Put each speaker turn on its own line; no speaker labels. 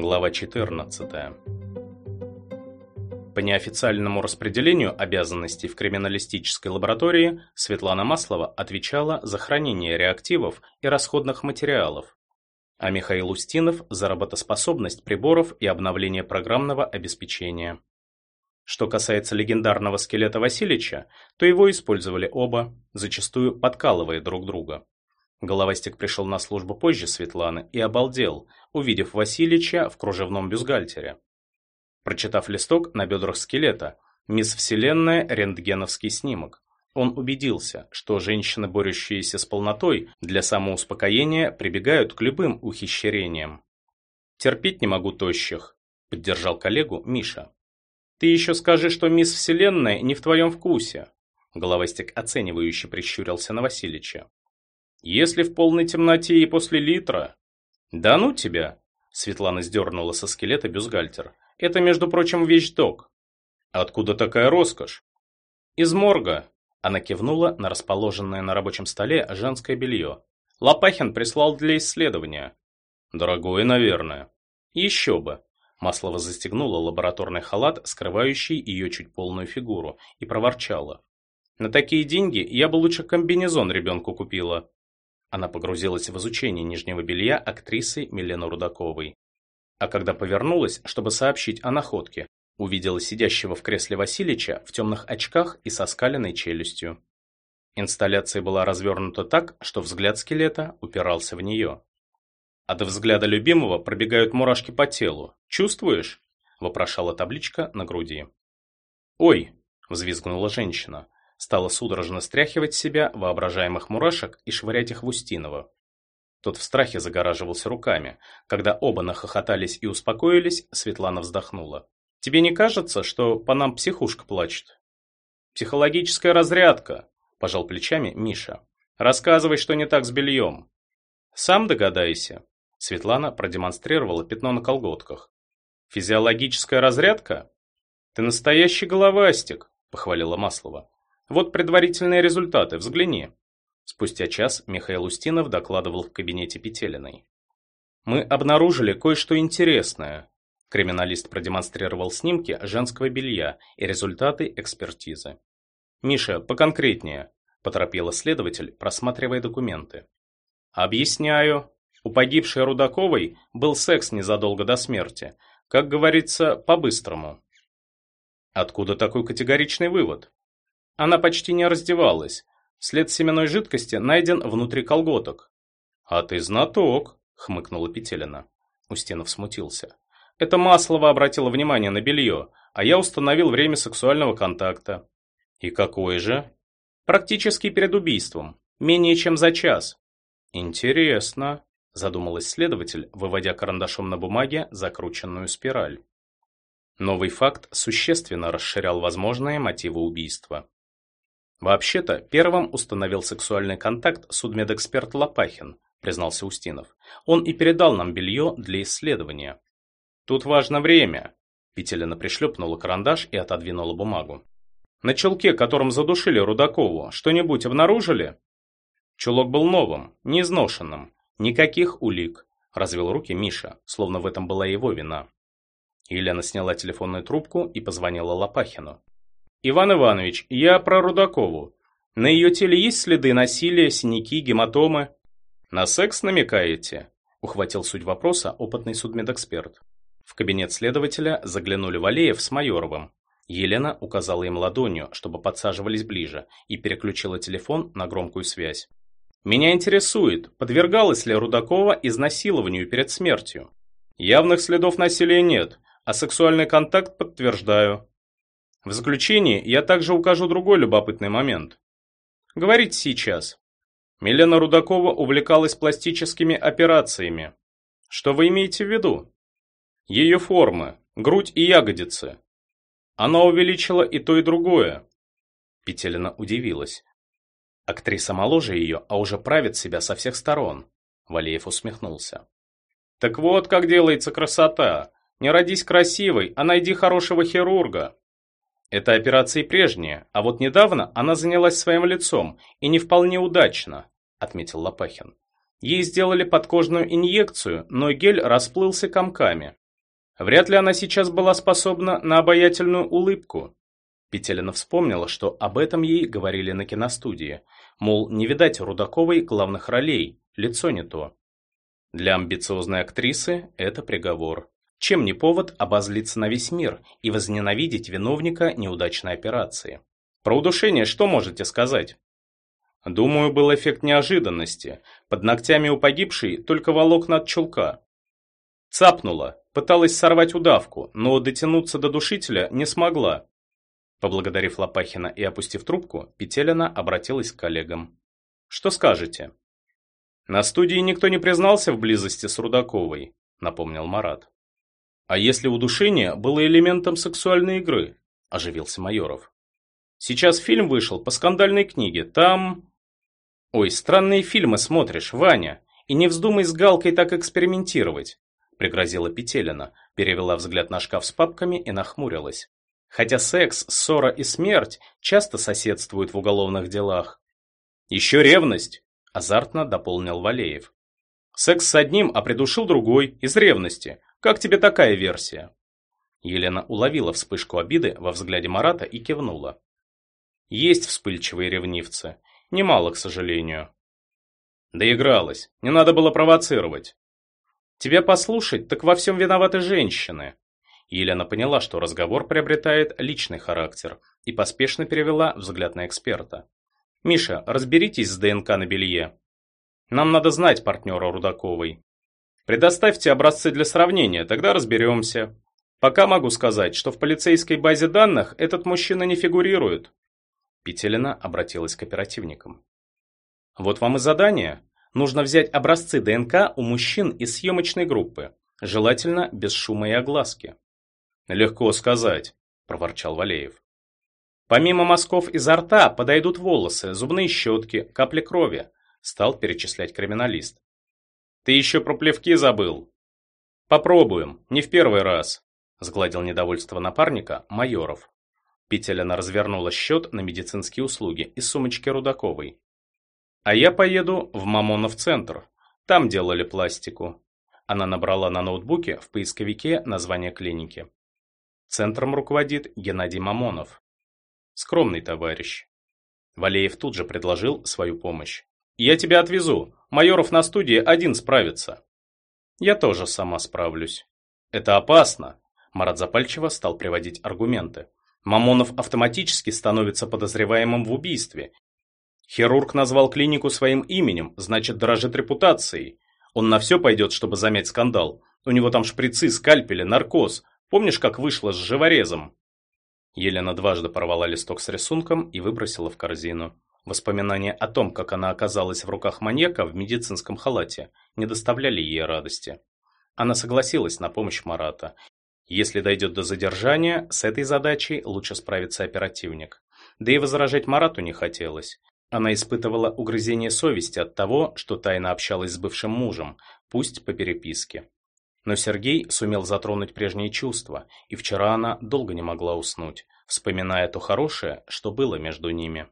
Глава 14. По неофициальному распределению обязанностей в криминалистической лаборатории Светлана Маслова отвечала за хранение реактивов и расходных материалов, а Михаил Устинов за работоспособность приборов и обновление программного обеспечения. Что касается легендарного скелета Васильича, то его использовали оба, зачастую подкалывая друг друга. Головастик пришел на службу позже Светланы и обалдел, увидев Васильича в кружевном бюстгальтере. Прочитав листок на бедрах скелета, «Мисс Вселенная. Рентгеновский снимок», он убедился, что женщины, борющиеся с полнотой, для самоуспокоения прибегают к любым ухищрениям. «Терпеть не могу тощих», — поддержал коллегу Миша. Ты еще скажи, что мисс Вселенная не в твоем вкусе. Головастик оценивающе прищурился на Васильича. Если в полной темноте и после литра... Да ну тебя! Светлана сдернула со скелета бюстгальтер. Это, между прочим, вещдок. Откуда такая роскошь? Из морга. Она кивнула на расположенное на рабочем столе женское белье. Лопахин прислал для исследования. Дорогое, наверное. Еще бы. Маслова застегнула лабораторный халат, скрывающий ее чуть полную фигуру, и проворчала. «На такие деньги я бы лучше комбинезон ребенку купила». Она погрузилась в изучение нижнего белья актрисы Милены Рудаковой. А когда повернулась, чтобы сообщить о находке, увидела сидящего в кресле Васильича в темных очках и со скаленной челюстью. Инсталляция была развернута так, что взгляд скелета упирался в нее. А до взгляда любимого пробегают мурашки по телу. Чувствуешь? Вопрошала табличка на груди. Ой! Взвизгнула женщина. Стала судорожно стряхивать с себя воображаемых мурашек и швырять их в Устинова. Тот в страхе загораживался руками. Когда оба нахохотались и успокоились, Светлана вздохнула. «Тебе не кажется, что по нам психушка плачет?» «Психологическая разрядка», – пожал плечами Миша. «Рассказывай, что не так с бельем». «Сам догадайся», Светлана продемонстрировала пятно на колготках. «Физиологическая разрядка?» «Ты настоящий головастик», — похвалила Маслова. «Вот предварительные результаты, взгляни». Спустя час Михаил Устинов докладывал в кабинете Петелиной. «Мы обнаружили кое-что интересное». Криминалист продемонстрировал снимки женского белья и результаты экспертизы. «Миша, поконкретнее», – поторопила следователь, просматривая документы. «Объясняю», у погибшей Рудаковой был секс незадолго до смерти. Как говорится, по-быстрому. Откуда такой категоричный вывод? Она почти не раздевалась. След семенной жидкости найден внутри колготок. «А ты знаток», — хмыкнула Петелина. Устинов смутился. «Это Маслова обратила внимание на белье, а я установил время сексуального контакта». «И какое же?» «Практически перед убийством. Менее чем за час». «Интересно», задумалась следователь, выводя карандашом на бумаге закрученную спираль. Новый факт существенно расширял возможные мотивы убийства. Вообще-то, первым установил сексуальный контакт судмедэксперт Лопахин, признался Устинов. Он и передал нам белье для исследования. Тут важно время. Петелина пришлепнула карандаш и отодвинула бумагу. На чулке, которым задушили Рудакову, что-нибудь обнаружили? Чулок был новым, неизношенным, «Никаких улик», – развел руки Миша, словно в этом была его вина. Елена сняла телефонную трубку и позвонила Лопахину. «Иван Иванович, я про Рудакову. На ее теле есть следы насилия, синяки, гематомы?» «На секс намекаете?» – ухватил суть вопроса опытный судмедэксперт. В кабинет следователя заглянули Валеев с Майоровым. Елена указала им ладонью, чтобы подсаживались ближе, и переключила телефон на громкую связь. Меня интересует, подвергалась ли Рудакова изнасилованию перед смертью. Явных следов насилия нет, а сексуальный контакт подтверждаю. В заключении я также укажу другой любопытный момент. Говорите сейчас. Милена Рудакова увлекалась пластическими операциями. Что вы имеете в виду? Ее формы, грудь и ягодицы. Она увеличила и то, и другое. Петелина удивилась. Актриса моложе ее, а уже правит себя со всех сторон. Валеев усмехнулся. Так вот, как делается красота. Не родись красивой, а найди хорошего хирурга. Это операции прежние, а вот недавно она занялась своим лицом, и не вполне удачно, отметил Лопахин. Ей сделали подкожную инъекцию, но гель расплылся комками. Вряд ли она сейчас была способна на обаятельную улыбку. Петелина вспомнила, что об этом ей говорили на киностудии. Мол, не видать Рудаковой главных ролей, лицо не то. Для амбициозной актрисы это приговор. Чем не повод обозлиться на весь мир и возненавидеть виновника неудачной операции? Про удушение что можете сказать? Думаю, был эффект неожиданности. Под ногтями у погибшей только волокна от чулка. Цапнула, пыталась сорвать удавку, но дотянуться до душителя не смогла. Поблагодарив Лопахина и опустив трубку, Петелина обратилась к коллегам. «Что скажете?» «На студии никто не признался в близости с Рудаковой», — напомнил Марат. «А если удушение было элементом сексуальной игры?» – оживился Майоров. «Сейчас фильм вышел по скандальной книге. Там...» «Ой, странные фильмы смотришь, Ваня, и не вздумай с Галкой так экспериментировать», – пригрозила Петелина, перевела взгляд на шкаф с папками и нахмурилась. Хотя секс, ссора и смерть часто соседствуют в уголовных делах. «Еще ревность», – азартно дополнил Валеев. «Секс с одним, а придушил другой, из ревности, как тебе такая версия?» Елена уловила вспышку обиды во взгляде Марата и кивнула. «Есть вспыльчивые ревнивцы. Немало, к сожалению». «Доигралась. Не надо было провоцировать». «Тебя послушать, так во всем виноваты женщины». Елена поняла, что разговор приобретает личный характер, и поспешно перевела взгляд на эксперта. «Миша, разберитесь с ДНК на белье. Нам надо знать партнера Рудаковой. Предоставьте образцы для сравнения, тогда разберемся. Пока могу сказать, что в полицейской базе данных этот мужчина не фигурирует. Петелина обратилась к оперативникам. Вот вам и задание. Нужно взять образцы ДНК у мужчин из съемочной группы, желательно без шума и огласки. Легко сказать, проворчал Валеев. Помимо мазков изо рта подойдут волосы, зубные щетки, капли крови, стал перечислять криминалист. Ты еще про плевки забыл. Попробуем, не в первый раз, сгладил недовольство напарника Майоров. Петелина развернула счет на медицинские услуги из сумочки Рудаковой. А я поеду в Мамонов центр. Там делали пластику. Она набрала на ноутбуке в поисковике название клиники. Центром руководит Геннадий Мамонов. Скромный товарищ. Валеев тут же предложил свою помощь. «Я тебя отвезу. Майоров на студии один справится. Я тоже сама справлюсь. Это опасно. Марат запальчиво стал приводить аргументы. Мамонов автоматически становится подозреваемым в убийстве. Хирург назвал клинику своим именем, значит дорожит репутацией. Он на все пойдет, чтобы замять скандал. У него там шприцы, скальпели, наркоз. Помнишь, как вышло с живорезом? Елена дважды порвала листок с рисунком и выбросила в корзину. Воспоминания о том, как она оказалась в руках маньяка в медицинском халате, не доставляли ей радости. Она согласилась на помощь Марата. Если дойдет до задержания, с этой задачей лучше справится оперативник. Да и возражать Марату не хотелось. Она испытывала угрызение совести от того, что тайно общалась с бывшим мужем, пусть по переписке. Но Сергей сумел затронуть прежние чувства, и вчера она долго не могла уснуть, вспоминая то хорошее, что было между ними.